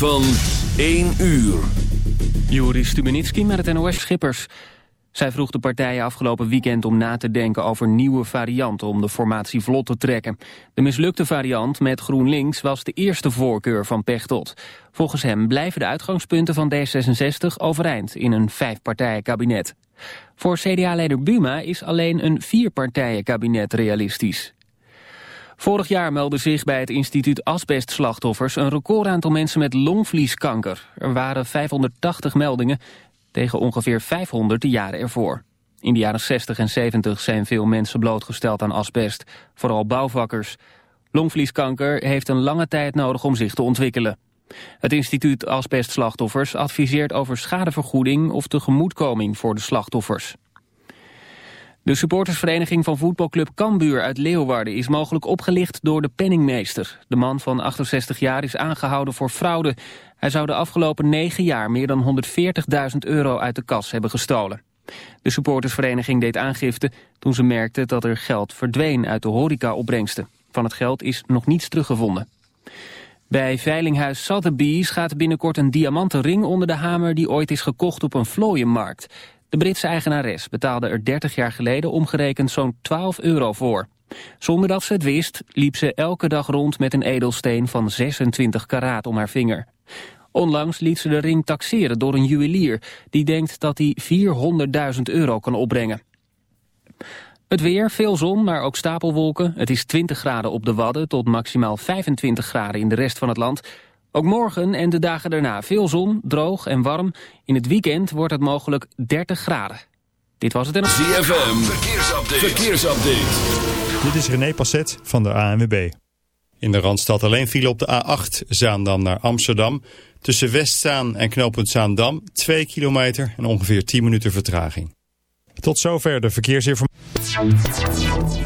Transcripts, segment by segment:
Van 1 uur. Juri Stubenitski met het NOS Schippers. Zij vroeg de partijen afgelopen weekend om na te denken over nieuwe varianten om de formatie vlot te trekken. De mislukte variant met GroenLinks was de eerste voorkeur van Pechtold. Volgens hem blijven de uitgangspunten van D66 overeind in een vijfpartijenkabinet. Voor CDA-leider Buma is alleen een vierpartijenkabinet realistisch. Vorig jaar meldde zich bij het instituut Asbestslachtoffers een recordaantal mensen met longvlieskanker. Er waren 580 meldingen tegen ongeveer 500 de jaren ervoor. In de jaren 60 en 70 zijn veel mensen blootgesteld aan asbest, vooral bouwvakkers. Longvlieskanker heeft een lange tijd nodig om zich te ontwikkelen. Het instituut Asbestslachtoffers adviseert over schadevergoeding of tegemoetkoming voor de slachtoffers. De supportersvereniging van voetbalclub Cambuur uit Leeuwarden is mogelijk opgelicht door de penningmeester. De man van 68 jaar is aangehouden voor fraude. Hij zou de afgelopen negen jaar meer dan 140.000 euro uit de kas hebben gestolen. De supportersvereniging deed aangifte toen ze merkte dat er geld verdween uit de horecaopbrengsten. Van het geld is nog niets teruggevonden. Bij veilinghuis Sotheby's gaat binnenkort een diamanten ring onder de hamer die ooit is gekocht op een vlooienmarkt. De Britse eigenares betaalde er 30 jaar geleden omgerekend zo'n 12 euro voor. Zonder dat ze het wist, liep ze elke dag rond met een edelsteen van 26 karaat om haar vinger. Onlangs liet ze de ring taxeren door een juwelier... die denkt dat hij 400.000 euro kan opbrengen. Het weer, veel zon, maar ook stapelwolken. Het is 20 graden op de Wadden tot maximaal 25 graden in de rest van het land. Ook morgen en de dagen daarna veel zon, droog en warm. In het weekend wordt het mogelijk 30 graden. Dit was het en... ZFM, verkeersupdate. verkeersupdate. Dit is René Passet van de ANWB. In de Randstad alleen viel op de A8 Zaandam naar Amsterdam. Tussen Westzaan en knooppunt Zaandam 2 kilometer en ongeveer 10 minuten vertraging. Tot zover de verkeersinformatie.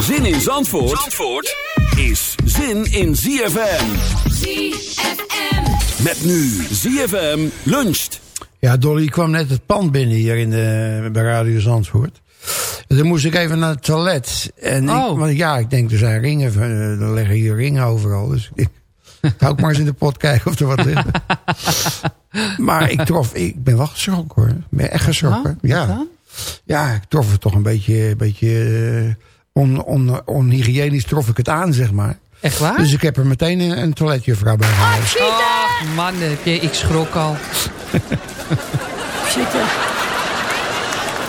Zin in Zandvoort, Zandvoort is zin in ZFM. ZFM. Met nu ZFM luncht. Ja, Dolly kwam net het pand binnen hier in de, bij Radio Zandvoort. En dan moest ik even naar het toilet. En ik, Oh. want ja, ik denk, er zijn ringen, van, eh, er liggen hier ringen overal. Dus ik ga ook maar eens in de pot kijken of er wat ligt. maar ik trof, ik ben wel geschrokken hoor. Ik ben echt geschrokken. ja. ja, ik trof het toch een beetje, een beetje eh, on, on, onhygiënisch trof ik het aan, zeg maar. Echt waar? Dus ik heb er meteen een, een toiletjuffrouw bij gehaald. Oh, mannetje, ik schrok al. Zitten.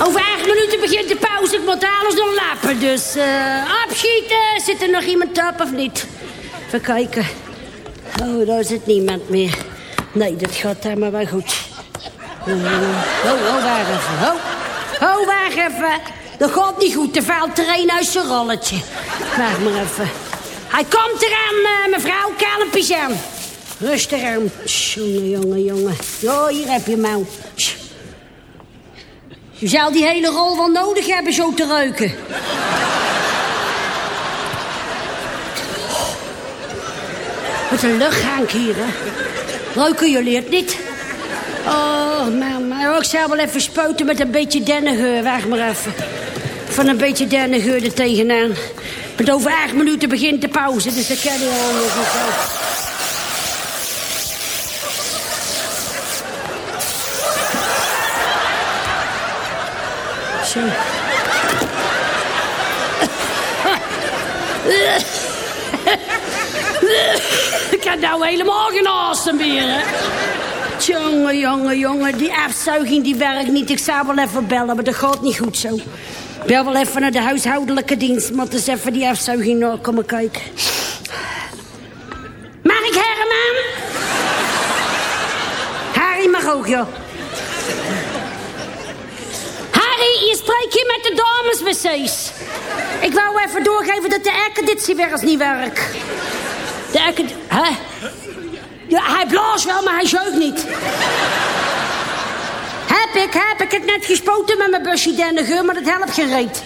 Over acht minuten begint de pauze. Ik moet alles nog lappen. Dus eh opschieten. Zit er nog iemand op of niet? Even kijken. Oh, daar zit niemand meer. Nee, dat gaat helemaal wel goed. Oh, oh, waar even. Oh, oh, waar even. Dat gaat niet goed. Valt er een uit zijn rolletje. Wacht maar even. Hij komt eraan, eh, mevrouw. Kalmpjes aan. Rustig aan. Jongen, jongen, jongen. Ja, hier heb je mouw. Je zou die hele rol wel nodig hebben zo te ruiken. Wat een luchthank hier, hè. Roken jullie het niet? Oh, man, maar ik zou wel even spuiten met een beetje dennengeur. Wacht maar even. Van een beetje dennengeur er tegenaan. Met over acht minuten begint de pauze, dus dat kan je al nog zo. Zo. Ik heb nou helemaal geen haast meer, hè. Jongen, jongen, jongen, die afzuiging die werkt niet. Ik zou wel even bellen, maar dat gaat niet goed zo. Bel wel even naar de huishoudelijke dienst, maar eens even die afzuiging nog komen kijken. Mag ik Herman? Harry mag ook, joh. Harry, je spreekt hier met de dames-wc's. Ik wou even doorgeven dat de airconditie weer eens niet werkt. De airconditie... Hè? Ja, hij blaast wel, maar hij zeugt niet. Heb ik, heb ik het net gespoten met mijn busje dennengeur, maar dat helpt geen reet.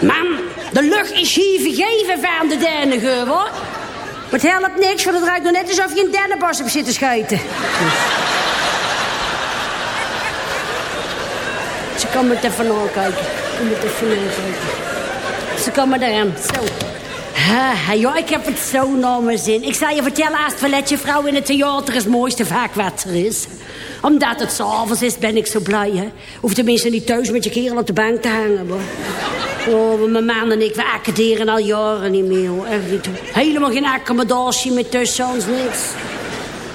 Man, de lucht is hier vergeven van de dennengeur, hoor. Maar het helpt niks, want het ruikt nog net alsof je een dennenbos hebt zitten schijten. Ze kan me het even nakijken. Kom het even nakijken. Ze kan me eraan. Zo. Ha, ja, ik heb het zo naar mijn zin. Ik zal je vertellen, als toiletje vrouw in het theater is het mooiste vaak wat er is. Omdat het s'avonds is, ben ik zo blij, hè. Hoef tenminste niet thuis met je kerel op de bank te hangen, hoor. Oh, mijn man en ik, we accaderen al jaren niet meer, hoor. Helemaal geen accommodatie meer tussen ons, niks.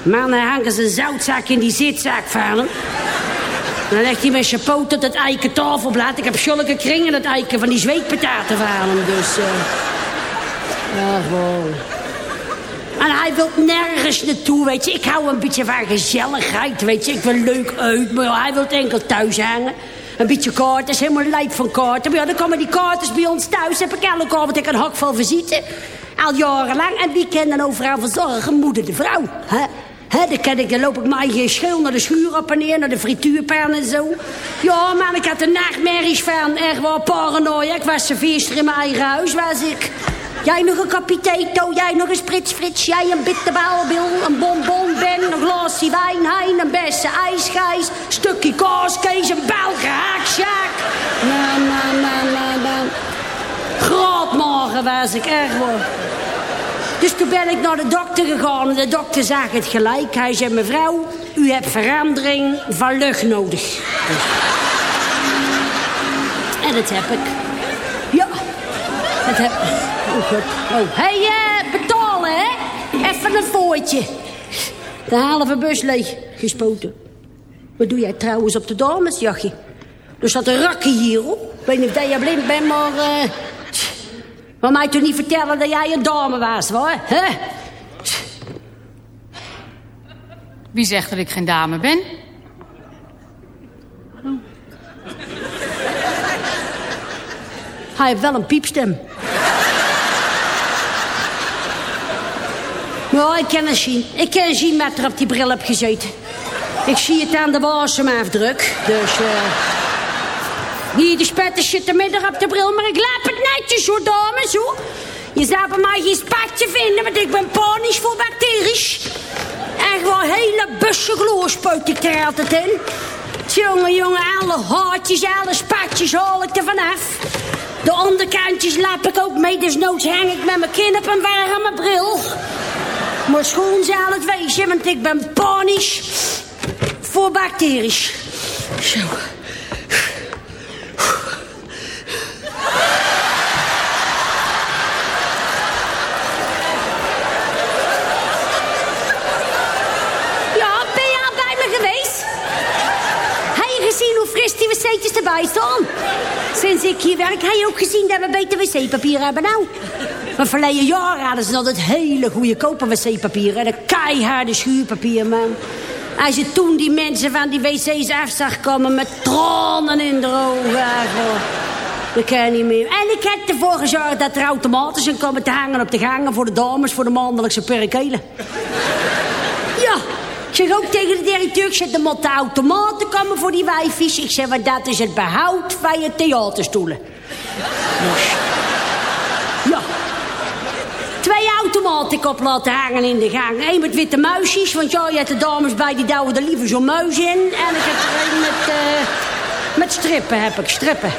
Mannen hangen zijn zoutzak in die zitzak van hem. Dan legt hij mijn chapeau tot het eiken tafelblad. Ik heb zulke kringen het eiken van die zweetpataten van hem, dus... Uh... Ja, gewoon. En hij wil nergens naartoe, weet je. Ik hou een beetje van gezelligheid, weet je. Ik wil leuk uit, maar hij wil enkel thuis hangen. Een beetje kaarten, is helemaal lijp van kaarten. Maar ja, dan komen die kaartens bij ons thuis. Heb ik elke avond ik een hak van visite. Al jarenlang. En wie kan dan overal verzorgen? Moeder de vrouw. Hè? Hè, dan, kan ik, dan loop ik mijn eigen schil naar de schuur op en neer, naar de frituurpan en zo. Ja, man, ik had er nachtmerries van. Echt wel paranoia. Ik was serveerster in mijn eigen huis, was ik. Jij nog een kapiteito, jij nog een spritsfrits, jij een bitterbalbil, een bonbon, ben, een glaasje wijn, hein, een beste ijsgijs, stukje kaaskees, een Belgen haaksjaak. Nou, nou, nou, nou, nou. Grootmorgen was ik, echt wel. Dus toen ben ik naar de dokter gegaan en de dokter zag het gelijk. Hij zei, mevrouw, u hebt verandering van lucht nodig. En dat heb ik. Ja, dat heb ik. Oh. Oh. Hey, uh, betalen, hè? Even een voortje. De halve bus leeg gespoten. Wat doe jij trouwens op de damesjachtje? Er zat een rakje hierop. Ik weet niet of jij blind bent, maar... Uh... Maar mij toch niet vertellen dat jij een dame was, hoor? Hè? Wie zegt dat ik geen dame ben? Hij heeft wel een piepstem. Ja, ik ken hem zien. Ik ken zien met er op die bril heb gezeten. Ik zie het aan de wasemafdruk. Dus, eh... Hier, de spetten zitten midden op de bril, maar ik laat het netjes hoor, dames, hoor. Je zou bij mij geen spatje vinden, want ik ben panisch voor bacterisch. Echt wel hele bussen gloor spuit ik er altijd in. Jongen, jongen, alle haartjes, alle spatjes haal ik er vanaf. De onderkantjes lap ik ook mee, dus noods hang ik met mijn kin op een warme bril. Maar schoon zal het wezen, want ik ben panisch voor bacterisch. Zo. Ja, ben je al bij me geweest? Heb je gezien hoe fris die wc'tjes erbij staan? Sinds ik hier werk, heb je ook gezien dat we beter wc-papier hebben nou? Maar verleden jaar hadden ze altijd hele goede koper wc-papier. En een keiharde schuurpapier, man. Als je toen die mensen van die wc's af zag komen met tranen in de ogen. Dat kan niet meer. En ik heb ervoor gezorgd dat er automaten zijn komen te hangen op de gangen... voor de dames, voor de maandelijkse perikelen. Ja, ik zeg ook tegen de directeur... ik zeg, er moeten automaten komen voor die wijfies. Ik zeg, want dat is het behoud van je theaterstoelen. Automaat op laten hangen in de gang. Eén met witte muisjes, want ja, je hebt de dames bij die douwen er liever zo'n muis in. En ik heb er met, uh, met strippen, heb ik, strippen.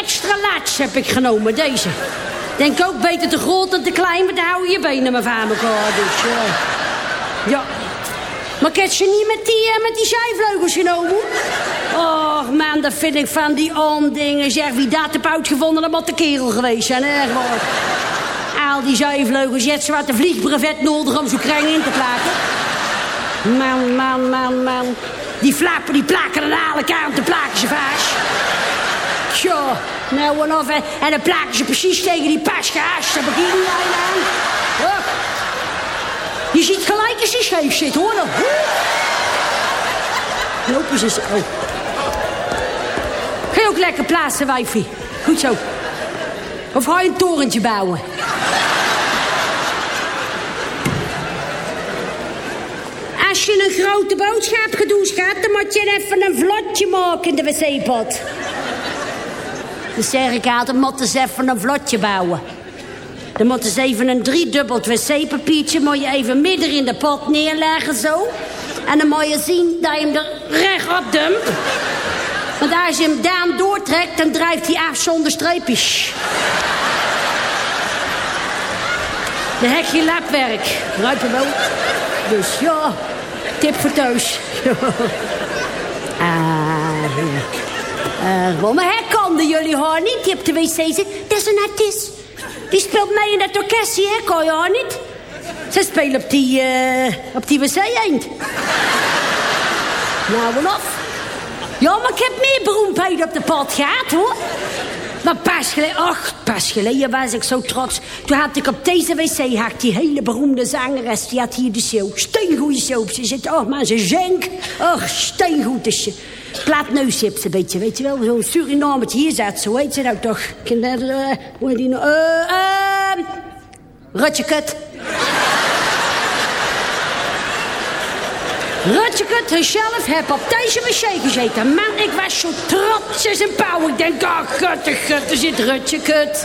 Extra laats heb ik genomen, deze. Denk ook beter te groot dan te klein, maar dan hou je je benen maar van elkaar. Dus, uh, ja. Maar ik heb ze niet met die, uh, met die zijvleugels genomen. Och man, dat vind ik van die ondingen. Zeg, wie dat heb uitgevonden, dat moet de kerel geweest zijn. Echt waar. Die zijvleugels, je hebt zwarte vliegbrevet nodig om zo'n kring in te plakken. Man, man, man, man. Die flappen, die plakken aan alle kanten, plakken ze vast. Tja, nou en of. En dan plakken ze precies tegen die begint niet aan. Oh. Je ziet gelijk als hij scheef zit, hoor. Lopen ze zo. Ga je ook lekker plaatsen, wijfie? Goed zo. Of ga je een torentje bouwen? Als je een grote boodschap gaat doen, schat, dan moet je even een vlotje maken in de wc-pot. Dan zeg ik altijd, moeten ze even een vlotje bouwen. Dan moeten ze even een driedubbeld wc-papiertje... moet je even midden in de pot neerleggen, zo. En dan moet je zien dat je hem er recht op dumpt. Want als je hem daan doortrekt, dan drijft hij af zonder streepjes. Dan heb je lapwerk. Ruipen wel. Dus ja, tip voor thuis. ah, uh, maar hij jullie haar niet. Die op de wc zit. Dat is een artiest. Die speelt mee in dat orkestje, hè? Kan je haar niet? Ze spelen op die, uh, op die wc-eend. nou, en af. Ja, maar ik heb meer beroemdheid op de pad gehad, hoor. Maar pas geleden, ach, pas geleden was ik zo trots. Toen had ik op deze wc had die hele beroemde zangeres, die had hier de show. Steengoede show. Ze zit, oh man, ze zenk. Ach, steengoed is ze. Een beetje, weet je wel. Zo'n Surinametje hier zat, zo heet ze nou toch. Uh, hoe heet die nou? Eh, uh, Rotje kut. Rutjekut zelf heb op deze wc gezeten. Man, ik was zo trots als een pauw. Ik denk, oh, gutte, gut, er zit Rutjekut.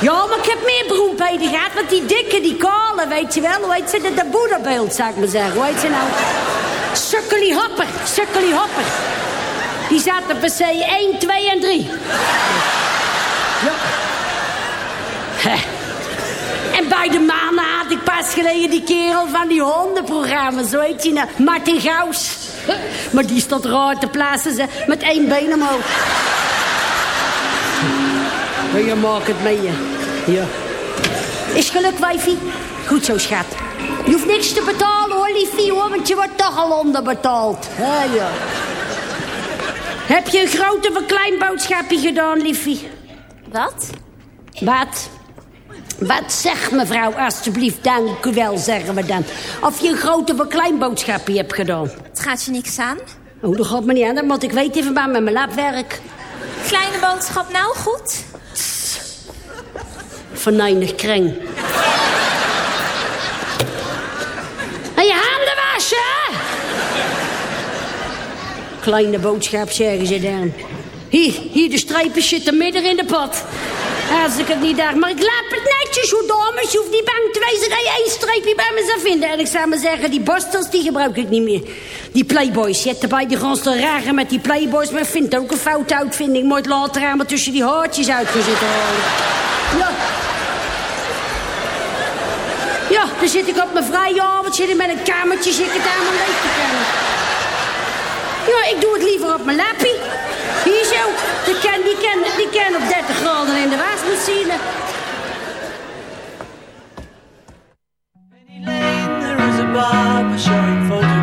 Ja, maar ik heb meer beroemdheden gehad. Want die dikke, die kale, weet je wel. Hoe heet ze? De, de boederbeeld, zou ik maar zeggen. Hoe heet ze nou? Sukkelie Hopper. Sukkelie Hopper. Die zat op wc 1, 2 en 3. Ja. En bij de mannen had ik pas geleden die kerel van die hondenprogramma. Zo heet hij nou. Martin Gaus. Maar die stond raar te plaatsen ze met één been omhoog. En je maakt het mee, Ja. Is geluk, wijfie? Goed zo, schat. Je hoeft niks te betalen, hoor, liefie, hoor. Want je wordt toch al onderbetaald. Ja, ja. Heb je een grote of een klein boodschapje gedaan, liefie? Wat? Wat? Wat zeg mevrouw, alstublieft, dank u wel, zeggen we dan. Of je een grote of een klein boodschapje hebt gedaan. Het gaat je niks aan. Oh, dat gaat me niet aan, dat moet ik weten even maar met mijn labwerk. Kleine boodschap nou, goed? Venijnig kring. en je handen wassen! Kleine boodschap, zeggen ze dan. Hier, hier de streepjes zitten midden in de pot. Als ik het niet dacht. Maar ik laat het netjes, hoe dames. Je hoeft niet bang te wezen dat je één streepje bij me zou vinden. En ik zou maar zeggen, die borstels die gebruik ik niet meer. Die playboys. Je hebt erbij die gaan te ragen met die playboys. Maar ik vind het ook een fout uitvinding. Moet later aan maar tussen die haartjes uitgezet halen. Ja. Ja, dan zit ik op mijn vrije avond. Zit met een kamertje. Zit ik aan mijn leeg te kennen. Ja, ik doe het liever op mijn lappie. Die kan, die kan, die kan op 30 graden in de wasmachine. There is a barber showing photographs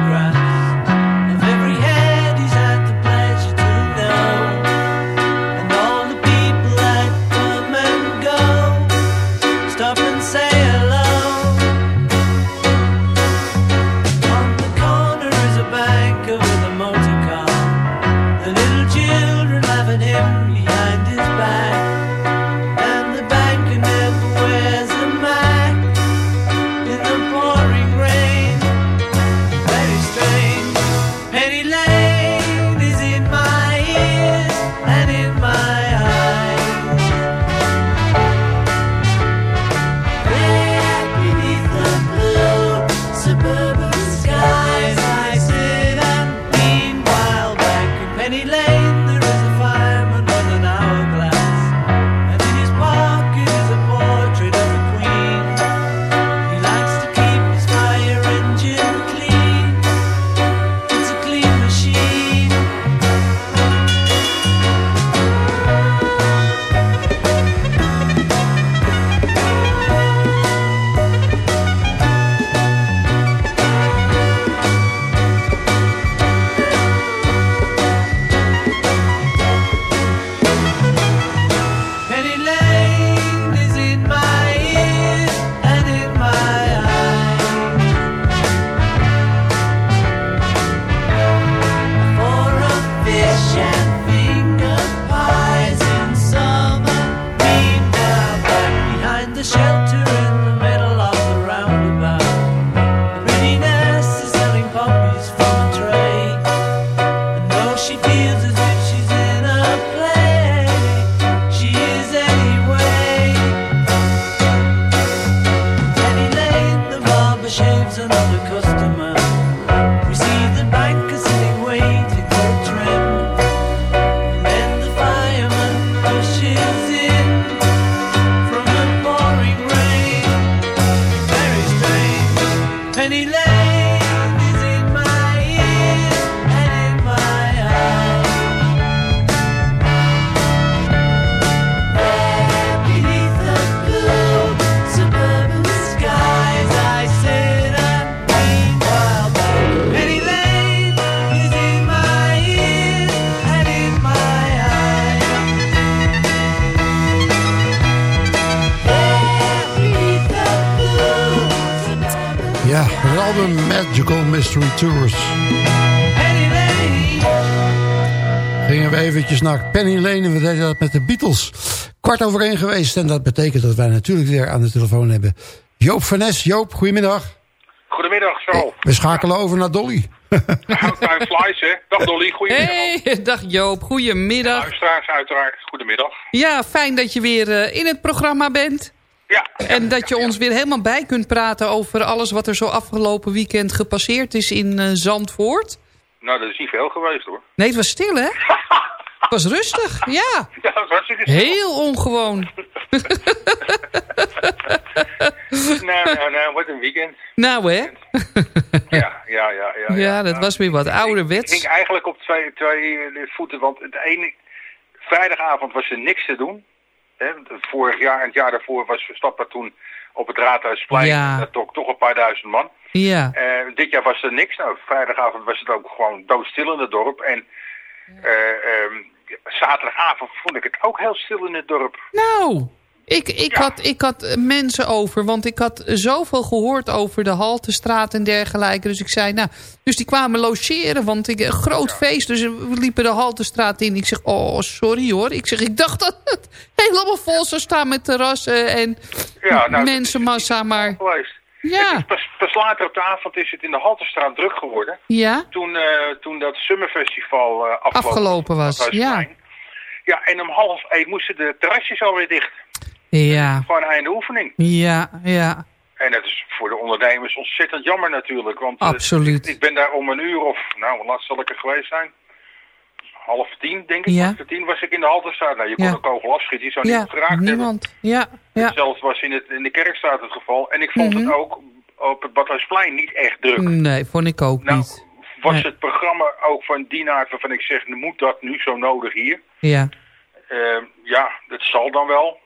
album Magical Mystery Tours. Penny Lane. Gingen we eventjes naar Penny Lane en we deden dat met de Beatles. Kwart over één geweest en dat betekent dat wij natuurlijk weer aan de telefoon hebben... Joop van Nes. Joop, goedemiddag. Goedemiddag, zo. We schakelen over naar Dolly. Time flies, hè. Dag Dolly, goedemiddag. Hey, dag Joop, goedemiddag. Luisteraars uiteraard, goedemiddag. Ja, fijn dat je weer eh, in het programma bent. Ja. En dat je ons weer helemaal bij kunt praten over alles wat er zo afgelopen weekend gepasseerd is in eh, Zandvoort. Nou, dat is niet veel geweest, hoor. Nee, het was stil, hè? Het was rustig, ja. Ja, hartstikke stil. Heel ongewoon. Nou, nou, nou, wat een weekend. Nou, hè? Ja, ja, ja. Ja, Ja, dat was weer wat Ik ouderwets. ging eigenlijk op twee, twee eh, voeten, want het ene... Vrijdagavond was er niks te doen. Hè? Vorig jaar en het jaar daarvoor was Verstappen toen op het Raadhuisplein. Ja. Dat toch, toch een paar duizend man. Ja. Eh, dit jaar was er niks. Nou, vrijdagavond was het ook gewoon doodstil in het dorp. En eh, ehm, zaterdagavond vond ik het ook heel stil in het dorp. Nou, ik, ik, had, ik had mensen over, want ik had zoveel gehoord over de Haltestraat en dergelijke. Dus ik zei, nou, dus die kwamen logeren, want ik, een groot feest. Dus we liepen de Haltestraat in. Ik zeg, oh, sorry hoor. Ik zeg, ik dacht dat het helemaal vol zou staan met terrassen en Ja, nou, mensenmassa, maar... Ja, Pas, pas later op de avond is het in de Halterstraat druk geworden. ja, Toen, eh, toen dat Summerfestival eh afgelopen, afgelopen was. Ja. Ja, en om half één moesten de terrasjes alweer dicht. Ja, Gewoon een einde oefening. ja, ja, En dat is voor de ondernemers ontzettend jammer natuurlijk. Want eh, absoluut. ik ben daar om een uur of, nou, hoe laat zal ik er geweest zijn? Half tien, denk ik. Ja. Half tien was ik in de Halterstraat. Nou, je kon Ja. een kogel afschieten, je zou Ja, niet geraakt hebben. niemand. Ja, ja. Zelfs was in, het, in de Kerkstraat het geval. En ik vond Mhm. het ook op het Badhuisplein niet echt druk. Nee, vond ik ook Nou, niet. Was Nee. het programma ook van die aard waarvan ik zeg, moet dat nu zo nodig hier? Ja, Eh, ja, dat zal dan wel.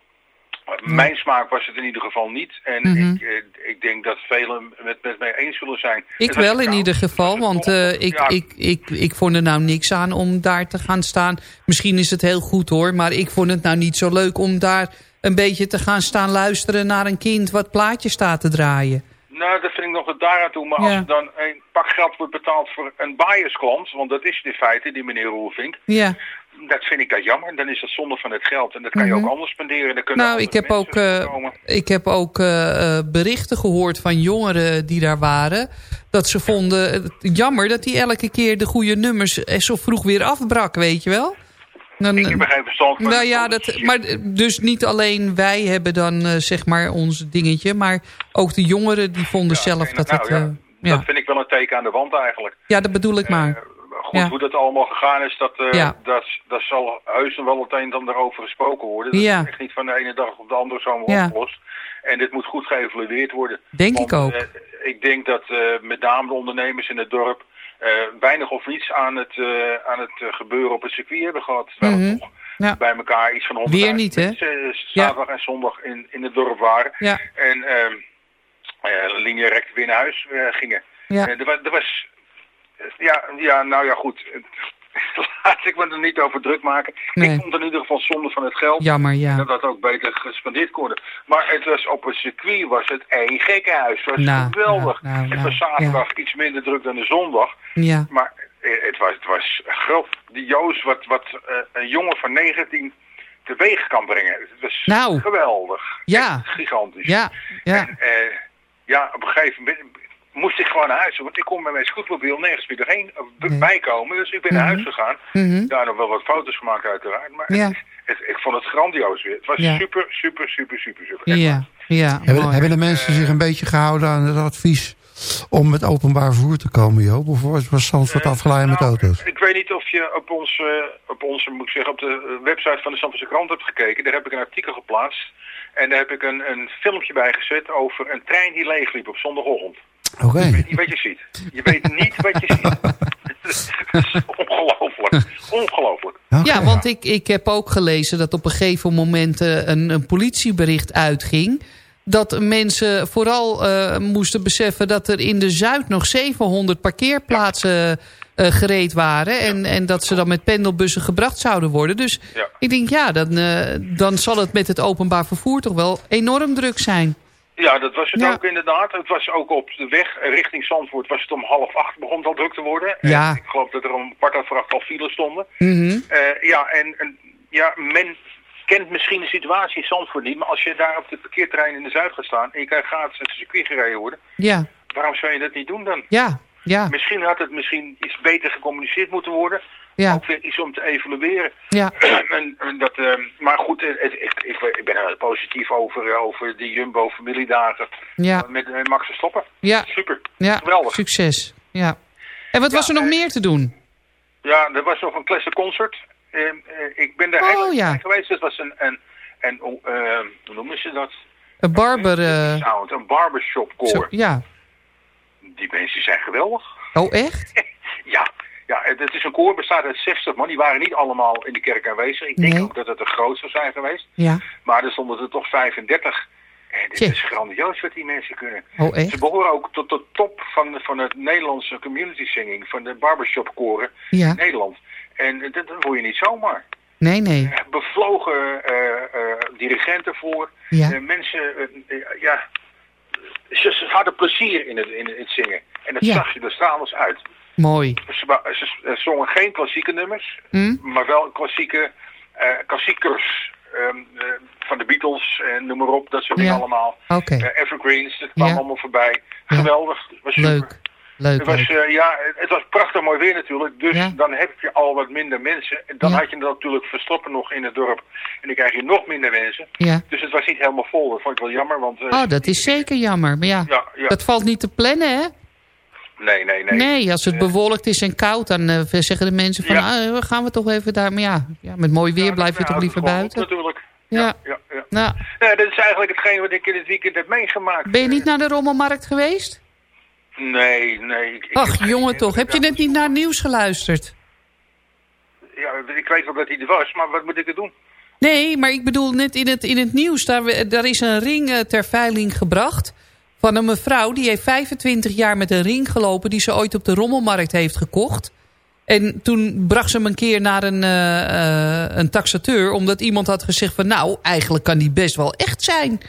Mijn smaak was het in ieder geval niet. En Mhm. ik, eh, ik denk dat velen het met mij eens zullen zijn. ik wel in koud. ieder geval, want eh, ik, Ja. ik, ik, ik vond er nou niks aan om daar te gaan staan. Misschien is het heel goed hoor, maar ik vond het nou niet zo leuk om daar een beetje te gaan staan luisteren naar een kind wat plaatjes staat te draaien. Nou, dat vind ik nog het daaraan toe. Maar Ja. als er dan een pak geld wordt betaald voor een biasklant, want dat is in feite die meneer Roelvink, Ja, dat vind ik dat jammer. Dan is dat zonde van het geld. En dat kan je Mhm. ook anders spenderen. Dan kunnen nou andere ik heb ook, eh, ik heb ook eh, eh, berichten gehoord van jongeren die daar waren. Dat ze vonden het jammer dat hij elke keer de goede nummers eh, zo vroeg weer afbrak, weet je wel. Dan, Ik heb er geen verstand van. Nou ja, dat, maar dus niet alleen wij hebben dan eh, zeg maar ons dingetje, maar ook de jongeren die vonden zelf dat nou het... ja, eh, ja. Dat vind ik wel een teken aan de wand eigenlijk. ja, dat bedoel ik maar. Goed, Ja. hoe dat allemaal gegaan is, dat, eh, Ja. dat, dat zal heus wel het een en ander over gesproken worden. Dat Ja. is echt niet van de ene dag op de andere zomaar opgelost. En dit moet goed geëvalueerd worden. Denk Want, ik ook. eh, ik denk dat eh, met name de ondernemers in het dorp weinig of niets aan het, aan het gebeuren op het circuit hebben gehad. Terwijl toch Ja. bij elkaar iets van 100 Weer niet, hè? zaterdag en zondag in, in het dorp waren. Ja. En linie recht weer naar huis gingen. Ja. Er was... Ja, ja, nou ja, goed. Laat ik me er niet over druk maken. Nee. Ik vond in ieder geval zonde van het geld. Jammer, ja. Dat dat ook beter gespendeerd kon worden. Maar het was op het circuit was het één gekkenhuis. Het was Nou, geweldig. nou, nou, het was zaterdag iets minder druk dan de zondag. Ja. Maar eh, het was, het was groot. Die Joost, wat, wat eh, een jongen van 19 teweeg kan brengen. Het was geweldig. Ja. Echt gigantisch. Ja, ja. En, eh, ja, op een gegeven moment moest ik gewoon naar huis. Want ik kon met mijn scootmobiel nergens meer doorheen eh, b- bijkomen. Dus ik ben naar Mhm. huis gegaan. Mhm. Daar nog wel wat foto's gemaakt uiteraard. Maar Ja. het, het- ik vond het grandioos weer. Het was Ja. super, super, super, super, super. Ja, ja. Hebben, hebben de mensen zich een beetje gehouden aan het advies om met openbaar vervoer te komen, Joop? Of was, was Zandvoort afgeleid met auto's? Ik weet niet of je op onze, op onze moet ik zeggen, op de eh, website van de Zandvoortse krant hebt gekeken. Daar heb ik een artikel geplaatst. En daar heb ik een, een filmpje bij gezet over een trein die leegliep op zondagochtend. Oké. Je weet niet wat je ziet. Je weet niet wat je ziet. Het is ongelooflijk. Ongelooflijk. Ja, want ik, ik heb ook gelezen dat op een gegeven moment eh, een, een politiebericht uitging. Dat mensen vooral eh, moesten beseffen dat er in de Zuid nog 700 parkeerplaatsen eh, gereed waren. En, en dat ze dan met pendelbussen gebracht zouden worden. Dus Ja. ik denk, ja, dan, eh, dan zal het met het openbaar vervoer toch wel enorm druk zijn. Ja, dat was het Ja. ook inderdaad. Het was ook op de weg richting Zandvoort was het om half acht begon het al druk te worden. Ja. En ik geloof dat er om kwart over acht al files stonden. Mhm. Eh, ja, en, en ja, men kent misschien de situatie in Zandvoort niet, maar als je daar op het parkeerterrein in de Zuid gaat staan en je krijgt gratis het circuit gereden worden, Ja, waarom zou je dat niet doen dan? ja, ja, Misschien had het misschien iets beter gecommuniceerd moeten worden. ja, Ook weer iets om te evalueren. ja. en, en dat, eh, maar goed, eh, het, ik, ik, ik ben er heel positief over, eh, over die Jumbo-familiedagen Ja. met uh, Max Verstappen. Ja. Super, Ja, geweldig. succes. Ja. En wat was er nog meer te doen? Ja, er was nog een classic concert. Eh, eh, ik ben daar Oh, eigenlijk ja. geweest. Het was een, een, een eh, hoe noemen ze dat? Een barber... eh, Sound, een barbershop koor. zo- ja. Die mensen zijn geweldig. Oh, echt? Ja, ja, het, is een koor, bestaat uit 60 man. Die waren niet allemaal in de kerk aanwezig. Ik denk ook dat het een groot zou zijn geweest. Ja. Maar er stonden er toch 35. En dit Tje. is grandioos wat die mensen kunnen. Oh, echt? Ze behoren ook tot de top van, van het Nederlandse community singing. Van de barbershop koren Ja. in Nederland. En dat, dat hoor je niet zomaar. Nee, nee. Bevlogen eh, eh, dirigenten voor. Ja. Eh, mensen, eh, eh, ja, ze, ze hadden plezier in het, in het zingen. En dat Ja. zag je er stralens uit. Mooi. Ze, zongen geen klassieke nummers, Hm? maar wel klassieke eh, klassiekers. ehm, eh, van de Beatles en noem maar op, dat soort dingen Ja. allemaal. Eh, Evergreens, dat kwam Ja. allemaal voorbij. Geweldig, was super. Leuk. Leuk, Het was, eh, ja, het- was prachtig mooi weer natuurlijk. Dus Ja. dan heb je al wat minder mensen. En dan Ja. had je natuurlijk Verstappen nog in het dorp. En dan krijg je nog minder mensen. Ja. Dus het was niet helemaal vol. Dat vond ik wel jammer. Want, eh, Oh, dat is zeker jammer. Maar ja, Ja, ja. dat valt niet te plannen, hè? Nee, nee, nee. Nee, als het bewolkt is en koud, dan eh, zeggen de mensen van... Ja. Ah, gaan we toch even daar... Maar ja, ja met mooi weer blijf je Ja, toch liever buiten? Natuurlijk. Ja. Ja, ja. Nou, Nee, dat is eigenlijk hetgeen wat ik in het weekend heb meegemaakt. ben je niet naar de rommelmarkt geweest? Nee, nee. Ik, Ach, jongen toch. Heb je net niet naar nieuws geluisterd? Ja, ik weet wel dat hij er was, maar wat moet ik er doen? Nee, maar ik bedoel net in het, in het nieuws. Daar, daar is een ring eh, ter veiling gebracht. Van een mevrouw die heeft 25 jaar met een ring gelopen... die ze ooit op de rommelmarkt heeft gekocht. En toen bracht ze hem een keer naar een, eh, eh, een taxateur... omdat iemand had gezegd van... nou, eigenlijk kan die best wel echt zijn.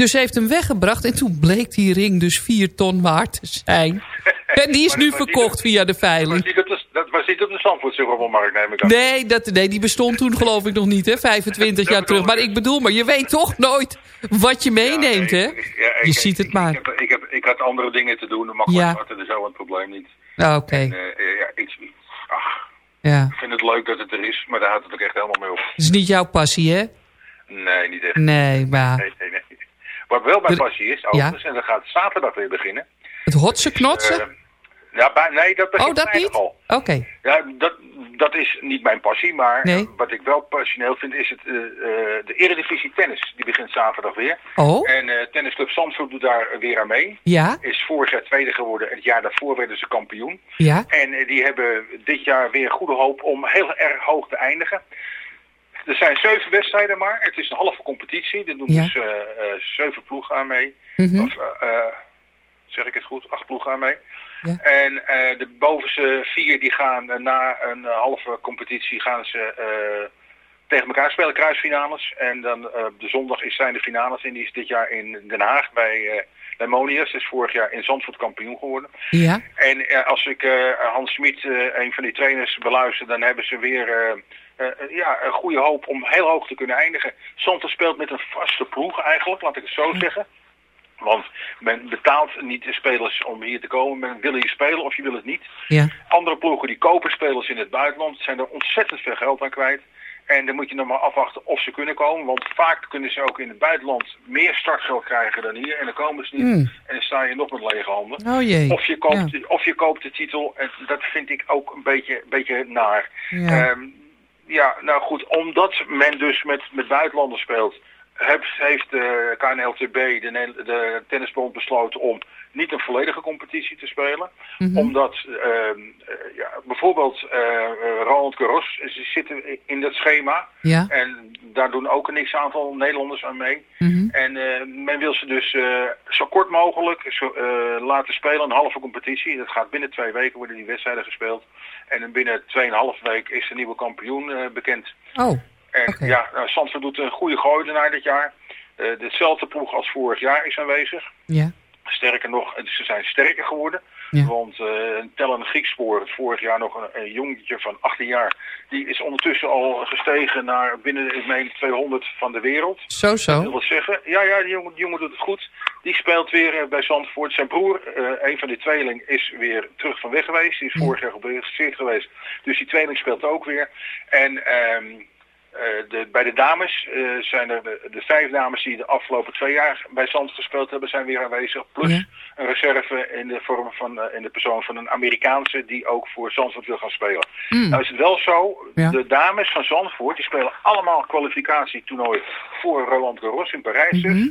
Dus ze heeft hem weggebracht... en toen bleek die ring dus 4 ton waard te zijn. En die is nu verkocht via de veiling. dat was niet op de Zandvoortse rommelmarkt, neem ik aan. Nee, dat, nee, die bestond toen geloof ik nog niet, hè? 25 jaar terug. Maar ik bedoel, maar je weet toch nooit wat je meeneemt, hè? Je ziet het maar. Ik, heb, ik, heb, ik had andere dingen te doen, maar Ja. dat is zo het probleem niet. Ah, Oké, eh, eh, ja, ik, ja. ik vind het leuk dat het er is, maar daar houdt het ook echt helemaal mee op. Het is niet jouw passie, hè? Nee, niet echt. Nee, maar Nee, nee, nee. Wat wel mijn passie is, overigens, en dat gaat zaterdag weer beginnen. het hotse knotsen? Eh, ja, bij- nee, dat begint oh, dat niet? al. Oké, Ja, dat, dat is niet mijn passie, maar Nee. wat ik wel passioneel vind is het, eh, eh, de Eredivisie Tennis. Die begint zaterdag weer. Oh. En eh Tennisclub Zandvoort doet daar weer aan mee. ja, Is vorig jaar tweede geworden. Het jaar daarvoor werden ze kampioen. ja, En die hebben dit jaar weer goede hoop om heel erg hoog te eindigen. Er zijn zeven wedstrijden maar. Het is een halve competitie. Er doen Ja. dus eh, eh, zeven ploegen aan mee. Mhm. Of eh, zeg ik het goed? Acht ploegen aan mee. Ja. En de bovenste vier die gaan na een halve competitie gaan ze tegen elkaar spelen, kruisfinales. En dan de zondag is, zijn de finales en die is dit jaar in Den Haag bij Lemonius. is vorig jaar in Zandvoort kampioen geworden. ja, En als ik Hans Smit, een van die trainers, beluister, dan hebben ze weer eh, ja, een goede hoop om heel hoog te kunnen eindigen. Zandvoort speelt met een vaste ploeg eigenlijk, laat ik het zo zeggen. Want men betaalt niet de spelers om hier te komen. Men wil hier spelen of je wil het niet. ja. Andere ploegen die kopen spelers in het buitenland zijn er ontzettend veel geld aan kwijt. En dan moet je nog maar afwachten of ze kunnen komen. Want vaak kunnen ze ook in het buitenland meer startgeld krijgen dan hier. En dan komen ze niet. Hmm. En dan sta je nog met lege handen. Oh jee. Of je koopt, Ja. of je koopt de titel. En dat vind ik ook een beetje, beetje naar. Ja. Ehm, ja, nou goed. Omdat men dus met, met buitenlanders speelt. heeft, heeft de KNLTB, de, de tennisbond, besloten om niet een volledige competitie te spelen. Mhm. Omdat ehm, eh, ja, bijvoorbeeld eh, eh, Roland Garros ze zitten in dat schema. Ja. En daar doen ook een niks aantal Nederlanders aan mee. Mhm. En eh, men wil ze dus eh, zo kort mogelijk zo, eh, laten spelen, een halve competitie. Dat gaat binnen twee weken worden die wedstrijden gespeeld. En binnen 2,5 week is de nieuwe kampioen eh, bekend. Oh, En ja, nou, Zandvoort doet een goede gooi ernaar dit jaar. Eh dezelfde ploeg als vorig jaar is aanwezig. ja. Sterker nog, ze zijn sterker geworden. Ja. Want eh een tellen Griekspoor, vorig jaar nog een, een jongetje van 18 jaar, die is ondertussen al gestegen naar binnen meen 200 van de wereld. Zo, Dat zo. wil zeggen, ja, ja, die jongen, die jongen doet het goed. Die speelt weer eh, bij Zandvoort. Zijn broer, eh, een van die tweeling, is weer terug van weg geweest. Die is vorig jaar geblesseerd geweest. Dus die tweeling speelt ook weer. En eh, de, bij de dames eh, zijn er de, de vijf dames die de afgelopen twee jaar bij Zandvoort gespeeld hebben, zijn weer aanwezig. Plus Ja. een reserve in de vorm van, eh, in de persoon van een Amerikaanse die ook voor Zandvoort wil gaan spelen. Mm. Nou is het wel zo, Ja. de dames van Zandvoort, die spelen allemaal kwalificatietoernooi voor Roland Garros in Parijs. dus. Mhm.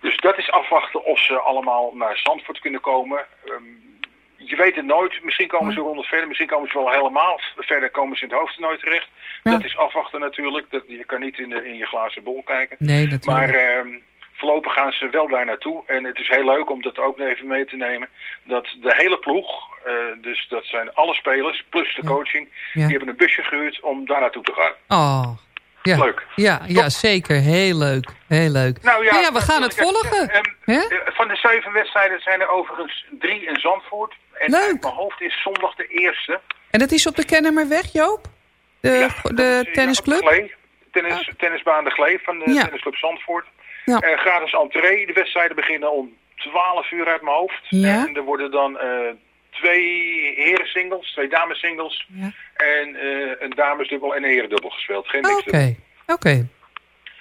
Dus dat is afwachten of ze allemaal naar Zandvoort kunnen komen. Ehm, je weet het nooit. Misschien komen ze een ronde verder. Misschien komen ze wel helemaal verder. Komen ze in het hoofdtoernooi terecht. Ja. Dat is afwachten natuurlijk. Dat, je kan niet in, de, in je glazen bol kijken. Nee, natuurlijk. Maar ehm, voorlopig gaan ze wel daar naartoe. En het is heel leuk om dat ook even mee te nemen. Dat de hele ploeg, eh, dus dat zijn alle spelers, plus de coaching, Ja. die hebben een busje gehuurd om daar naartoe te gaan. Oh, ja. Leuk. Ja, ja, zeker. Heel leuk. Heel leuk. Nou ja, ja, we gaan het volgen. eh, Van de zeven wedstrijden zijn er overigens drie in Zandvoort. En Leuk. uit mijn hoofd is zondag de eerste. En dat is op de Kennemerweg, Joop? De, Ja, de tennisclub? De. Tennis, Tennisbaan de Glee van de Ja. tennisclub Zandvoort. Ja. Eh, gratis entree. De wedstrijden beginnen om 12 uur uit mijn hoofd. Ja. En er worden dan eh, twee heren singles, twee dames singles. Ja. En eh, een damesdubbel en een herendubbel gespeeld. Geen Oké, oké.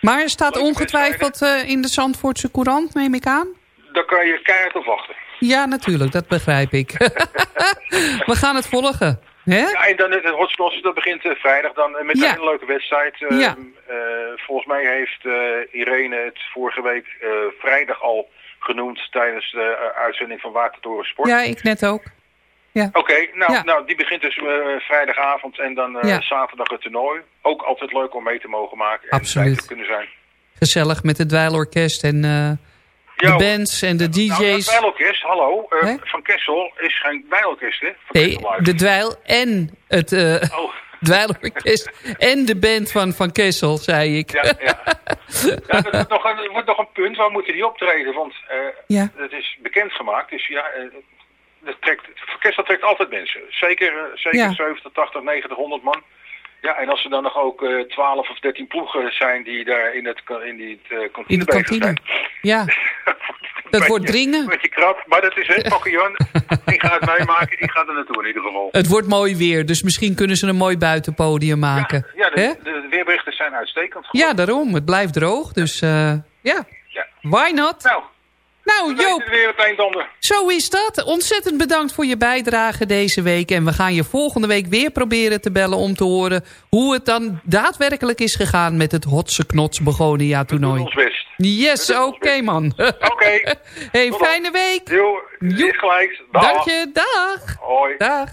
Maar er staat ongetwijfeld in de Zandvoortse Courant, neem ik aan? Daar kan je keihard op wachten. Ja, natuurlijk, dat begrijp ik. we gaan het volgen. Hè? Ja, en dan het het Hotspots, dat begint eh, vrijdag dan eh, met Ja. een hele leuke wedstrijd. Eh, Ja. eh, volgens mij heeft Irene het vorige week vrijdag al genoemd tijdens de uitzending van Watertoren Sport. Ja, ik net ook. Ja. Oké, nou, Ja. nou die begint dus vrijdagavond en dan Ja. zaterdag het toernooi. Ook altijd leuk om mee te mogen maken en Absoluut. bij te kunnen zijn. Gezellig met het Dweilorkest en de bands en de Nou, dat DJ's. Bijlorkest, hallo, eh, van Kessel is geen Bijlorkest, hè? Van Nee, de Dweil en het Oh. Dweilorkest en de band van Van Kessel, zei ik. Ja, ja. ja dat wordt nog, een, wordt nog een punt, waar moeten die optreden? Want eh Ja. het is bekendgemaakt, dus ja, dat trekt, Kessel trekt altijd mensen. Zeker, zeker Ja. 70, 80, 90, 100 man. Ja, en als er dan nog ook eh 12 of 13 ploegen zijn die daar in het, in die eh, kantine In de kantine. zijn. Ja, dat wordt dringen. Beetje krap, maar dat is het, Pokkejon. ik ga het meemaken, ik ga er naartoe in ieder geval. Het wordt mooi weer, dus misschien kunnen ze een mooi buitenpodium maken. Ja, de, de weerberichten zijn uitstekend. Ja, daarom. Het blijft droog, dus eh, ja. Ja. Why not? Nou, Nou, Joop, weten weer het een en ander. zo is dat. Ontzettend bedankt voor je bijdrage deze week. En we gaan je volgende week weer proberen te bellen om te horen... hoe het dan daadwerkelijk is gegaan met het Hotse Knots Begonia toernooi. ons best. Yes, oké man. Oké. hey, Tot fijne week. Jo, Joep. is gelijk. Dag. Dank je, dag. Hoi. Dag.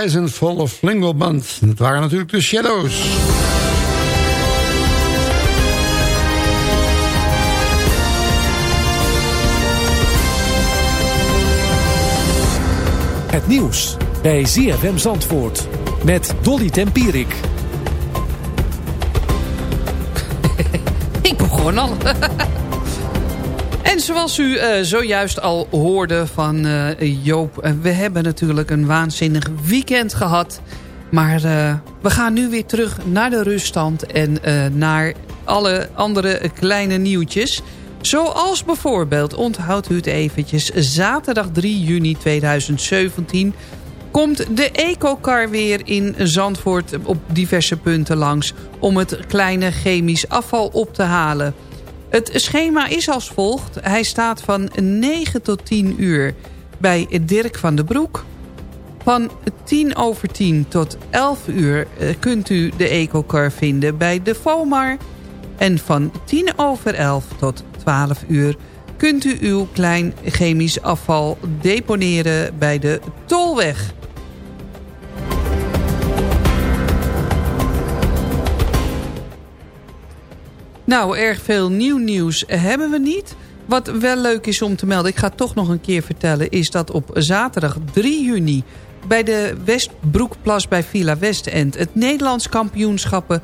And Fall of Flingelband. Dat waren natuurlijk de Shadows. Het nieuws bij ZFM Zandvoort met Dolly Tempierik. Ik begon al. zoals u uh, zojuist al hoorde van uh, Joop... Uh, we hebben natuurlijk een waanzinnig weekend gehad. Maar we gaan nu weer terug naar de ruststand... en naar alle andere kleine nieuwtjes... Zoals bijvoorbeeld, onthoudt u het eventjes... zaterdag 3 juni 2017 komt de Ecocar weer in Zandvoort op diverse punten langs... om het kleine chemisch afval op te halen. Het schema is als volgt. Hij staat van 9 tot 10 uur bij Dirk van den Broek. Van 10 over 10 tot 11 uur eh, kunt u de Ecocar vinden bij de FOMAR... En van 10 over 11 tot 12 uur kunt u uw klein chemisch afval deponeren bij de Tolweg. Nou, erg veel nieuw nieuws hebben we niet. Wat wel leuk is om te melden, ik ga toch nog een keer vertellen... is dat op zaterdag 3 juni bij de Westbroekplas bij Villa Westend... het Nederlands kampioenschappen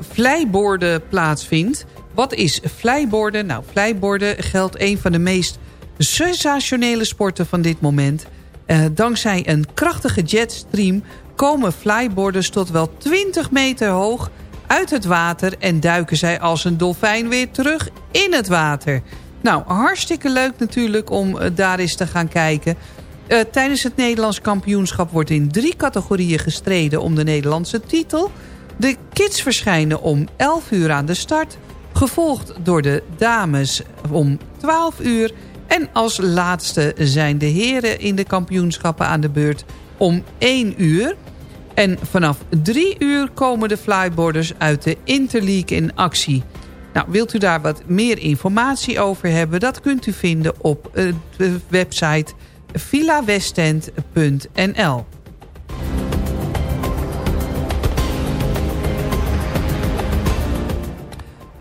vlijborden plaatsvindt. Wat is vlijborden? Nou, vlijborden geldt een van de meest sensationele sporten van dit moment. Uh, dankzij een krachtige jetstream komen flyboarders tot wel 20 meter hoog uit het water... en duiken zij als een dolfijn weer terug in het water. Nou, hartstikke leuk natuurlijk om uh, daar eens te gaan kijken. Uh, tijdens het Nederlands kampioenschap wordt in drie categorieën gestreden om de Nederlandse titel. De kids verschijnen om 11 uur aan de start... gevolgd door de dames om 12 uur... en als laatste zijn de heren in de kampioenschappen aan de beurt om 1 uur... En vanaf 3 uur komen de flyboarders uit de Interleague in actie. Nou, wilt u daar wat meer informatie over hebben? Dat kunt u vinden op de website villawestend.nl.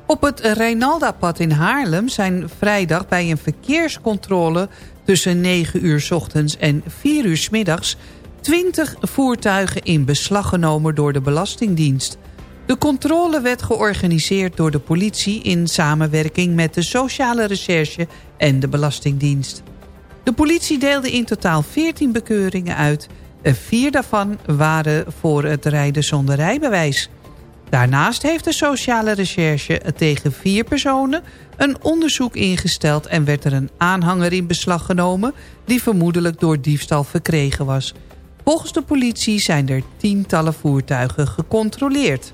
Op het Reinalda-pad in Haarlem zijn vrijdag bij een verkeerscontrole... tussen 9 uur ochtends en 4 uur middags... 20 voertuigen in beslag genomen door de Belastingdienst. De controle werd georganiseerd door de politie... in samenwerking met de sociale recherche en de Belastingdienst. De politie deelde in totaal 14 bekeuringen uit. Vier daarvan waren voor het rijden zonder rijbewijs... Daarnaast heeft de sociale recherche tegen vier personen een onderzoek ingesteld... en werd er een aanhanger in beslag genomen die vermoedelijk door diefstal verkregen was. Volgens de politie zijn er tientallen voertuigen gecontroleerd.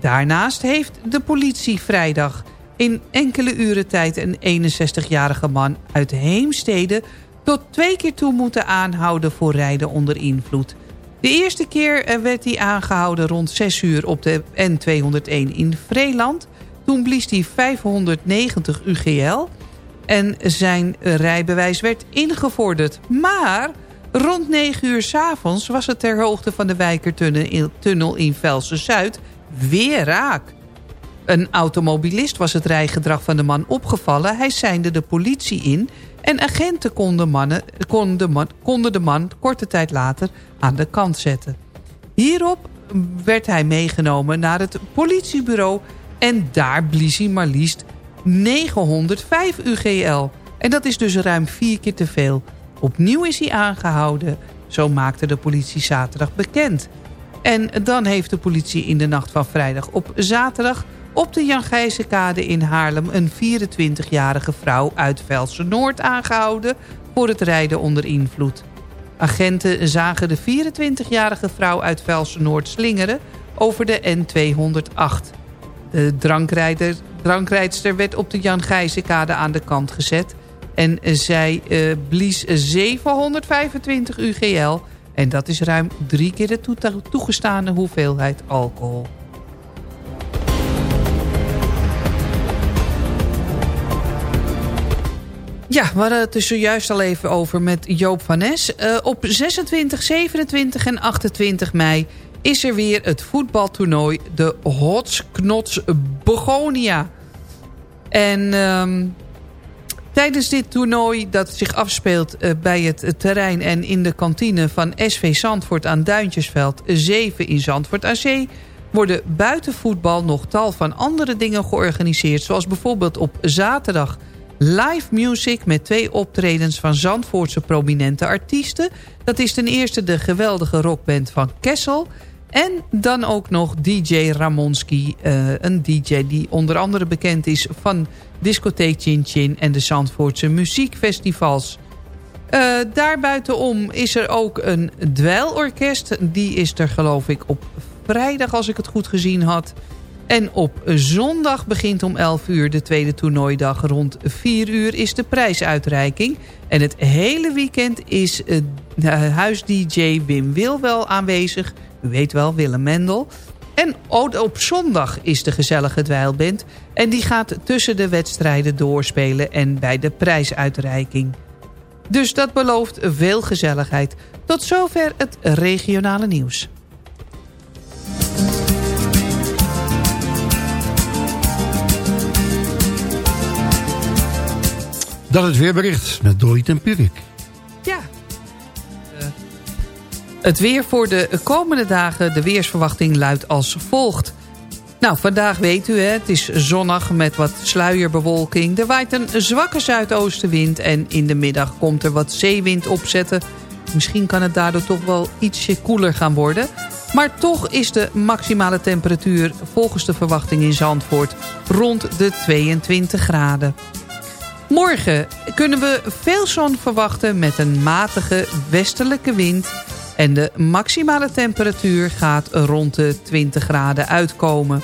Daarnaast heeft de politie vrijdag in enkele uren tijd... een 61-jarige man uit Heemstede tot twee keer toe moeten aanhouden voor rijden onder invloed... De eerste keer eh, werd hij aangehouden rond 6 uur op de N201 in Vreeland. Toen blies hij 590 UGL en zijn rijbewijs werd ingevorderd. Maar rond 9 uur s'avonds was het ter hoogte van de Wijkertunnel in Velsen-Zuid weer raak. Een automobilist was het rijgedrag van de man opgevallen. Hij seinde de politie in en agenten konden, mannen, konden, de man, konden de man korte tijd later aan de kant zetten. Hierop werd hij meegenomen naar het politiebureau... en daar blies hij maar liefst 905 UGL. En dat is dus ruim vier keer te veel. Opnieuw is hij aangehouden. Zo maakte de politie zaterdag bekend. En dan heeft de politie in de nacht van vrijdag op zaterdag... op de Jan Gijzenkade in Haarlem... een 24-jarige vrouw uit Velsen-Noord aangehouden... voor het rijden onder invloed. Agenten zagen de 24-jarige vrouw uit Velsen-Noord slingeren over de N208. De drankrijder, drankrijdster werd op de Jan Gijzenkade aan de kant gezet... en zij uh, blies 725 UGL... en dat is ruim drie keer de toegestane hoeveelheid alcohol. Ja, we het er zojuist al even over met Joop van Nes. Uh, op 26, 27 en 28 mei is er weer het voetbaltoernooi... de Hotsknots Begonia. En um, tijdens dit toernooi dat zich afspeelt uh, bij het terrein... en in de kantine van SV Zandvoort aan Duintjesveld 7 in Zandvoort Zee... worden buiten voetbal nog tal van andere dingen georganiseerd... zoals bijvoorbeeld op zaterdag live music met twee optredens van Zandvoortse prominente artiesten. Dat is ten eerste de geweldige rockband van Kessel... En dan ook nog DJ Ramonski, uh, een DJ die onder andere bekend is van Discotheek Chin Chin en de Zandvoortse muziekfestivals. Uh, daarbuitenom is er ook een dweilorkest. Die is er geloof ik op vrijdag als ik het goed gezien had. En op zondag begint om 11 uur de tweede toernooidag. Rond 4 uur is de prijsuitreiking. En het hele weekend is uh, huis-dj Wim Wilwel aanwezig. U weet wel, Willem Mendel. En op zondag is de gezellige dweilband. En die gaat tussen de wedstrijden doorspelen en bij de prijsuitreiking. Dus dat belooft veel gezelligheid. Tot zover het regionale nieuws. Dat het weerbericht met Tempierik. Ja. Het weer voor de komende dagen, de weersverwachting luidt als volgt. Nou, vandaag weet u, het is zonnig met wat sluierbewolking. Er waait een zwakke zuidoostenwind en in de middag komt er wat zeewind opzetten. Misschien kan het daardoor toch wel ietsje koeler gaan worden. Maar toch is de maximale temperatuur volgens de verwachting in Zandvoort rond de 22 graden. Morgen kunnen we veel zon verwachten met een matige westelijke wind... en de maximale temperatuur gaat rond de 20 graden uitkomen.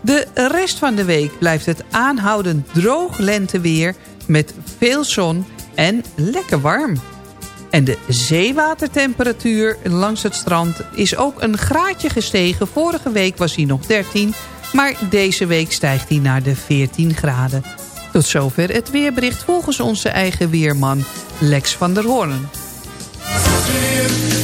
De rest van de week blijft het aanhoudend droog lenteweer... met veel zon en lekker warm. En de zeewatertemperatuur langs het strand is ook een graadje gestegen. Vorige week was hij nog 13, maar deze week stijgt hij naar de 14 graden. Tot zover het weerbericht volgens onze eigen weerman Lex van der Hoorn. Het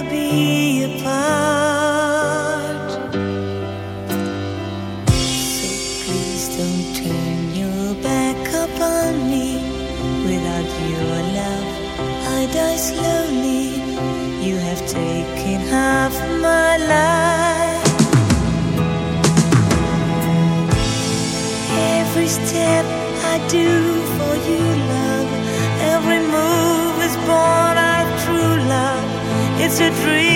do for you, love. Every move is born out of true love. It's a dream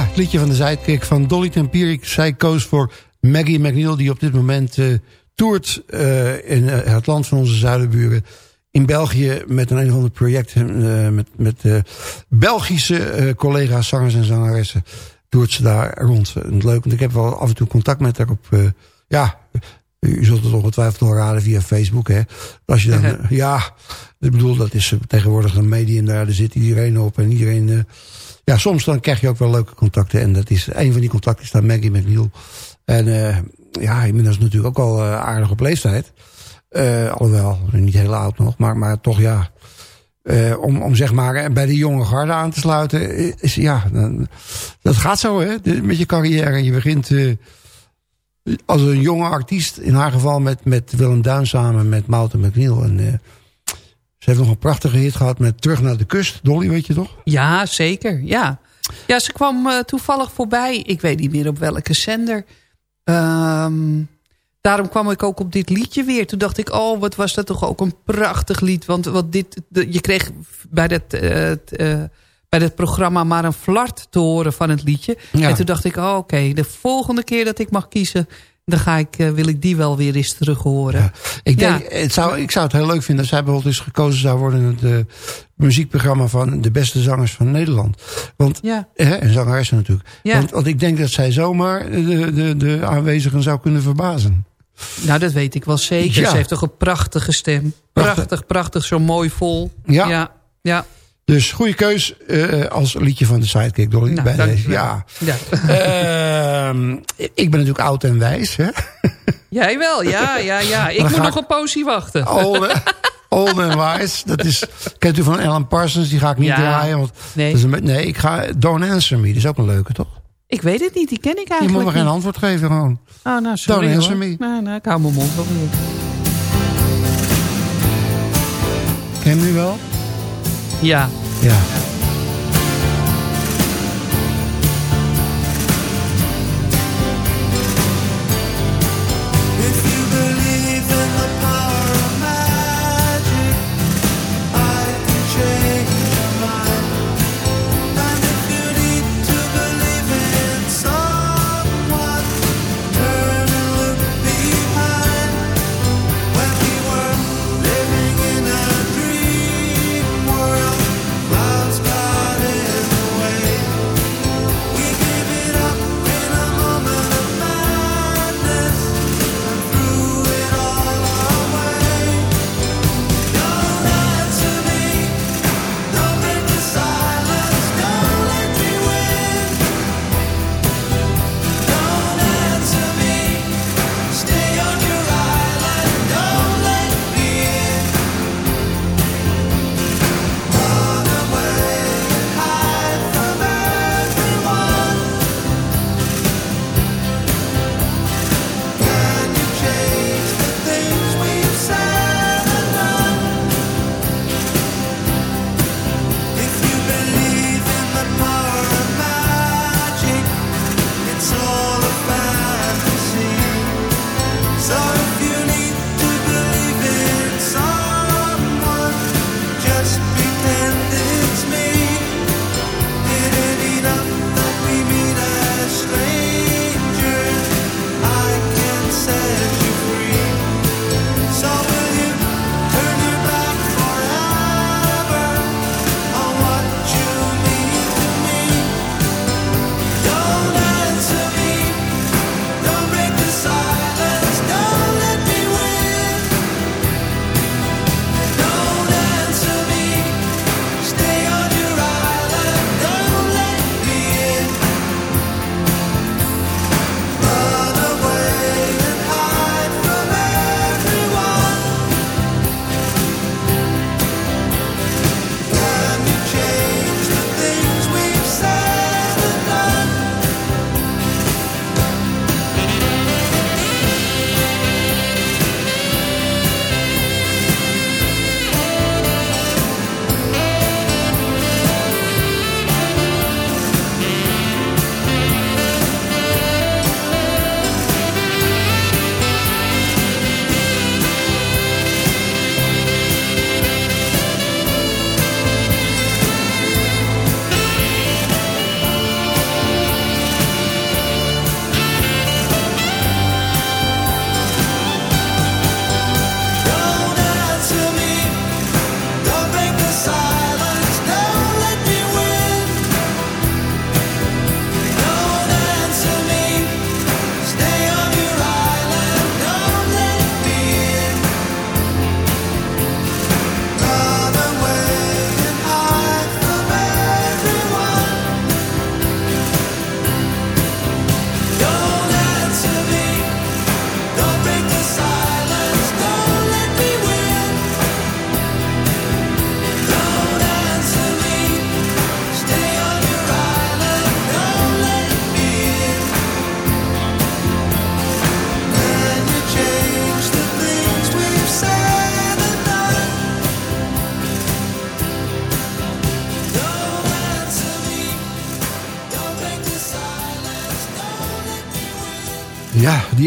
Ja, het liedje van de Sidekick van Dolly Tempierik. Zij koos voor Maggie McNeil, die op dit moment eh, toert eh, in eh, het land van onze zuidenburen. In België met een een of ander project met, met Belgische collega's, zangers en zangeressen. Toert ze daar rond. En leuk, want ik heb wel af en toe contact met haar op... ja, u zult het ongetwijfeld al raden via Facebook. Hè? Als je dan, ja, ik bedoel, dat is tegenwoordig een medium daar. Daar zit iedereen op en iedereen... ja, soms dan krijg je ook wel leuke contacten. En dat is, een van die contacten is dan Maggie McNeil. En eh, ja, inmiddels natuurlijk ook al eh, aardig op leeftijd. Eh, alhoewel, niet heel oud nog, maar, maar toch ja. Om, om zeg maar bij de jonge garde aan te sluiten. Is, ja, dat gaat zo hè, met je carrière. Je begint als een jonge artiest. In haar geval met, met Willem Duin samen met Mouten McNeil. En, ze heeft nog een prachtige hit gehad met Terug naar de kust. Dolly, weet je toch? Ja, zeker. Ja, ja ze kwam eh, toevallig voorbij. Ik weet niet meer op welke zender. Ehm, daarom kwam ik ook op dit liedje weer. Toen dacht ik, oh, wat was dat toch ook een prachtig lied. Want wat dit, de- je kreeg bij dat, eh, t, eh, bij dat programma maar een flart te horen van het liedje. Ja. En toen dacht ik, oh, oké, de volgende keer dat ik mag kiezen... dan ga ik, eh, wil ik die wel weer eens terug horen. Ik, denk, Ja. het zou, ik zou het heel leuk vinden als zij bijvoorbeeld eens gekozen zou worden... in het eh, muziekprogramma van de beste zangers van Nederland. Want, Ja. hè, en zangeressen natuurlijk. Want, want ik denk dat zij zomaar de, de, de aanwezigen zou kunnen verbazen. Nou, dat weet ik wel zeker. Ze heeft toch een prachtige stem. Prachtig, prachtig, zo mooi vol. Ja. ja. Dus goede keus eh, als liedje van de Sidekick Dolly. Nou, bij deze. je. Ja. Ja. Ehm, ik ben natuurlijk oud en wijs. Hè? Jij wel, ja, ja, ja. Ik moet nog ik- een poosje wachten. Old, old and wise. Dat is, kent u van Alan Parsons? Die ga ik niet Ja. draaien. Want Nee. dat is een, nee, ik ga Don't Answer Me. Dat is ook een leuke, toch? Ik weet het niet, die ken ik Je eigenlijk moet me geen niet. antwoord geven gewoon. Oh, nou, sorry Don't answer hoor. me. Nou, nou, ik hou mijn mond wel weer. Ken je hem nu wel? Ja. Ja.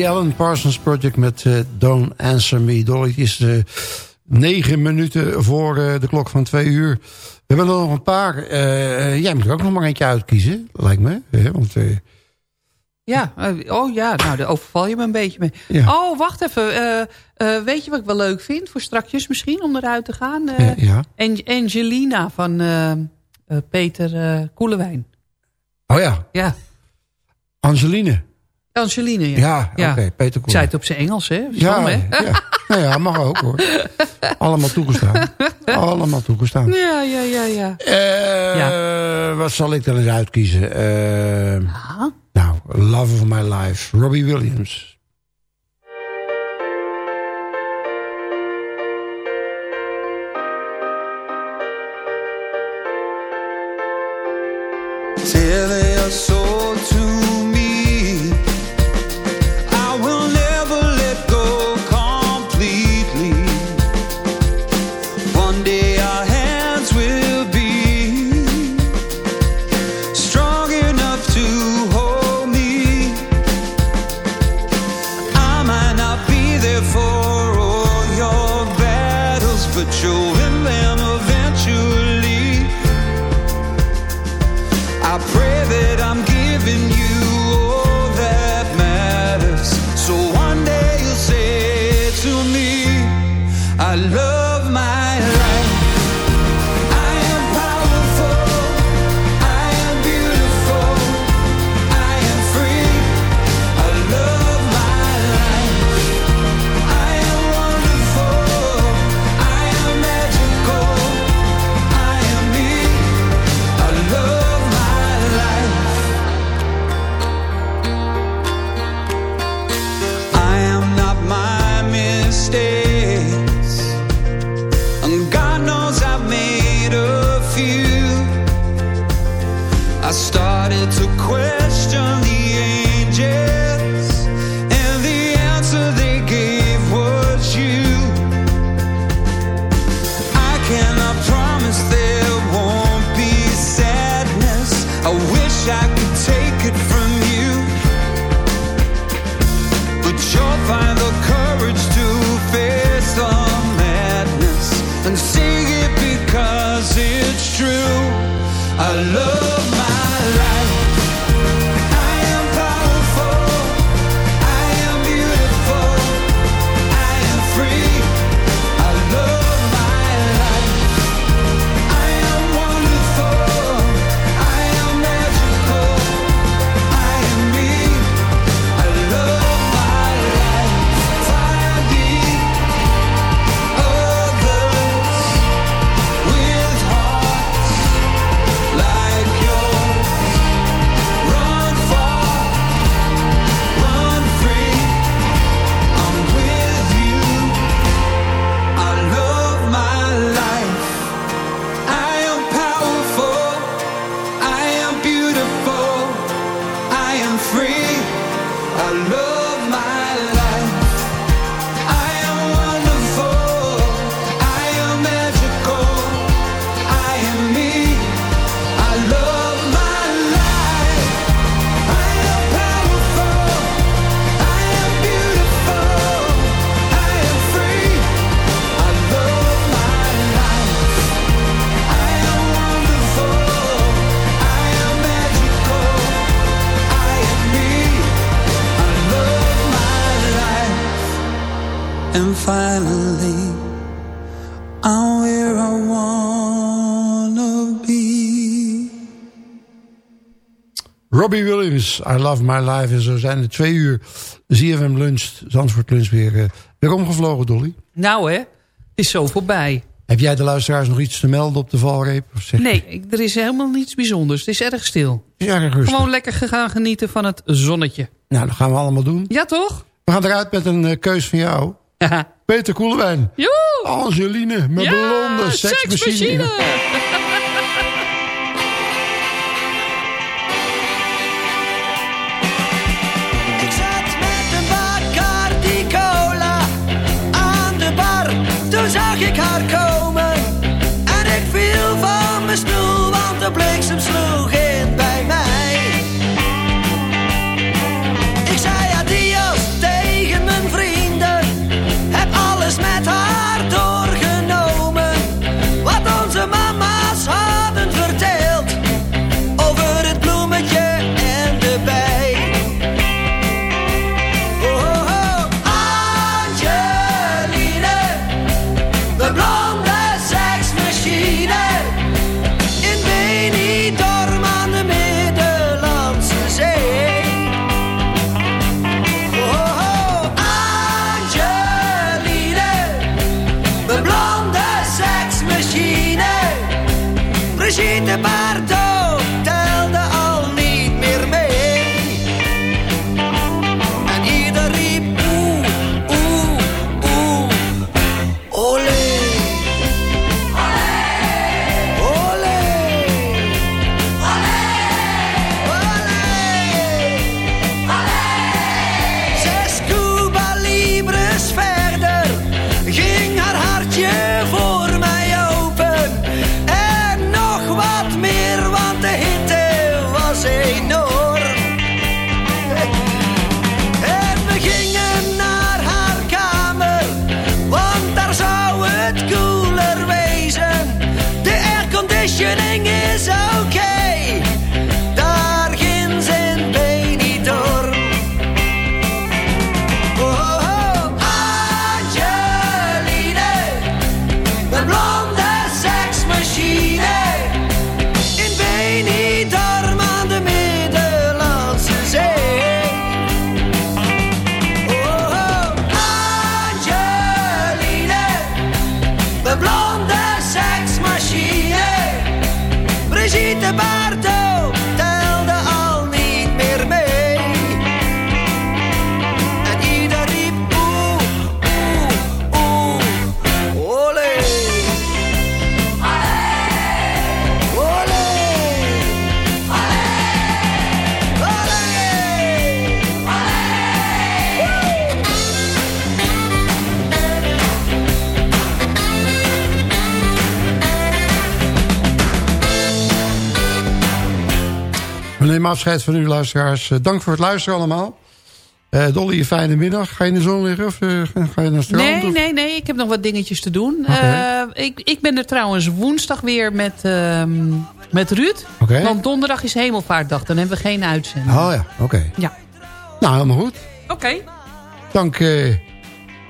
Alan Parsons Project met eh, Don't Answer Me. Dolly, het is eh, negen minuten voor eh, de klok van twee uur. We hebben er nog een paar. jij moet er ook nog maar eentje uitkiezen, lijkt me. hè, want, Ja, oh ja, nou daar overval je me een beetje mee. Ja. Oh, wacht even. weet je wat ik wel leuk vind voor strakjes misschien om eruit te gaan? Ja. Ang- Angelina van Peter Koelewijn. Oh ja, Ja, Angeline. Angeline. Ja, Ja, oké, Peter Ik zei het op zijn Engels, hè? Ja, Stom, hè? ja. Nou ja, mag ook hoor. Allemaal toegestaan. Allemaal toegestaan. Ja, ja, ja, ja. Eh, Wat zal ik dan eens uitkiezen? Eh, Nou, Love of My Life. Robbie Williams. Tell your soul Williams, I Love My Life. En zo zijn er twee uur ZFM Lunch, Zandvoort Lunch weer, eh, weer omgevlogen, Dolly. Nou hè, het is zo voorbij. Heb jij de luisteraars nog iets te melden op de valreep? Of zeg je- Nee, ik- er is helemaal niets bijzonders. Het is erg stil. Ja, rustig. Gewoon lekker gaan genieten van het zonnetje. Nou, dat gaan we allemaal doen. Ja, toch? We gaan eruit met een eh, keus van jou. Peter Koelewijn. Joe! Angeline, met Ja, blonde seksmachine. seksmachine. Nemen afscheid van u luisteraars. Eh, dank voor het luisteren allemaal. Eh, Dolly, een fijne middag. Ga je in de zon liggen of eh, ga je naar strand? Nee, of- nee, nee. Ik heb nog wat dingetjes te doen. Eh, ik, ik ben er trouwens woensdag weer met, ehm, met Ruud. Want donderdag is hemelvaartdag. Dan hebben we geen uitzending. Oh ja, oké. Ja. Nou, helemaal goed. Oké. Dank eh,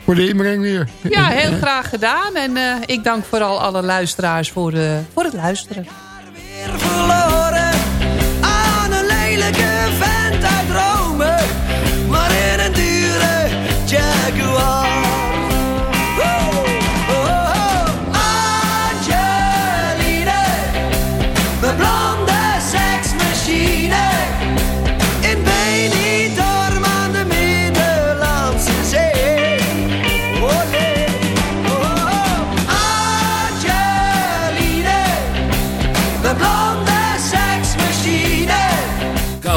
voor de inbreng weer. Ja, heel graag gedaan. En eh, ik dank vooral alle luisteraars voor, eh, voor het luisteren. Verloren aan een lelijke